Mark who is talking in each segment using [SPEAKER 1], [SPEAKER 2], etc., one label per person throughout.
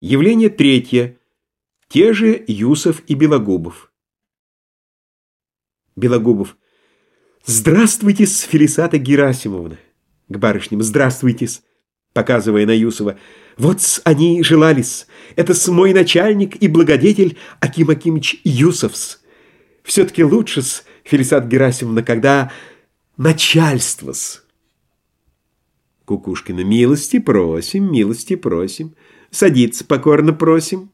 [SPEAKER 1] Явление третье. Те же Юсов и Белогубов. Белогубов. здравствуйте Фелисата Герасимовна. К барышням. Здравствуйте-с. Показывая на Юсова. Вот они желались. Это-с мой начальник и благодетель Аким Акимович Юсовс. Все-таки лучше-с, Фелисат Герасимовна, когда начальство-с. Кукушкина. Милости просим, милости просим. Садиться покорно просим.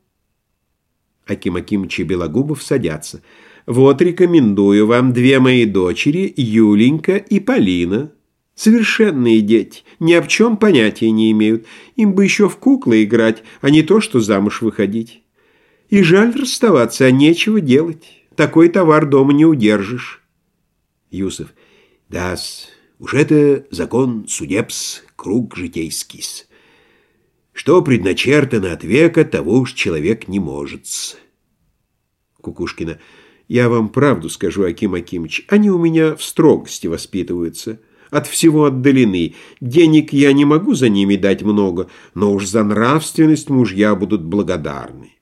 [SPEAKER 1] Аким Акимыч и Белогубов садятся. Вот рекомендую вам две мои дочери, Юленька и Полина. Совершенные дети, ни об чем понятия не имеют. Им бы еще в куклы играть, а не то, что замуж выходить. И жаль расставаться, а нечего делать. Такой товар дома не удержишь. Юсов. Да-с, уж это закон судебс, круг житейский-с. Что предначертано от века, того уж человек не может. Кукушкина. Я вам правду скажу, Аким Акимыч, они у меня в строгости воспитываются. От всего отдалены. Денег я не могу за ними дать много, но уж за нравственность мужья будут благодарны.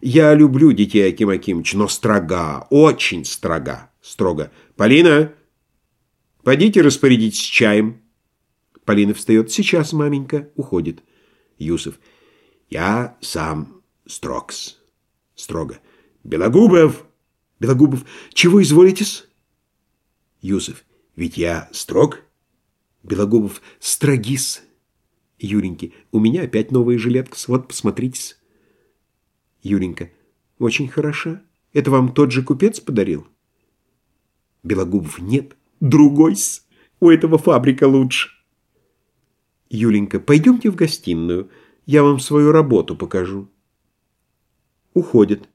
[SPEAKER 1] Я люблю детей, Аким Акимыч, но строга, очень строга. Строго. Полина, пойдите распорядитесь чаем. Полина встает. Сейчас, маменька, уходит. Юсов. Я сам строгс. Строго. Белогубов! Белогубов. Чего изволитесь? Юсов. Ведь я строг. Белогубов. Строгис. Юреньки. У меня опять новая жилетка. Вот, посмотрите. Юренька. Очень хороша. Это вам тот же купец подарил? Белогубов. Нет. Другой-с. У этого фабрика лучше. Юленька, пойдемте в гостиную, я вам свою работу покажу. Уходит.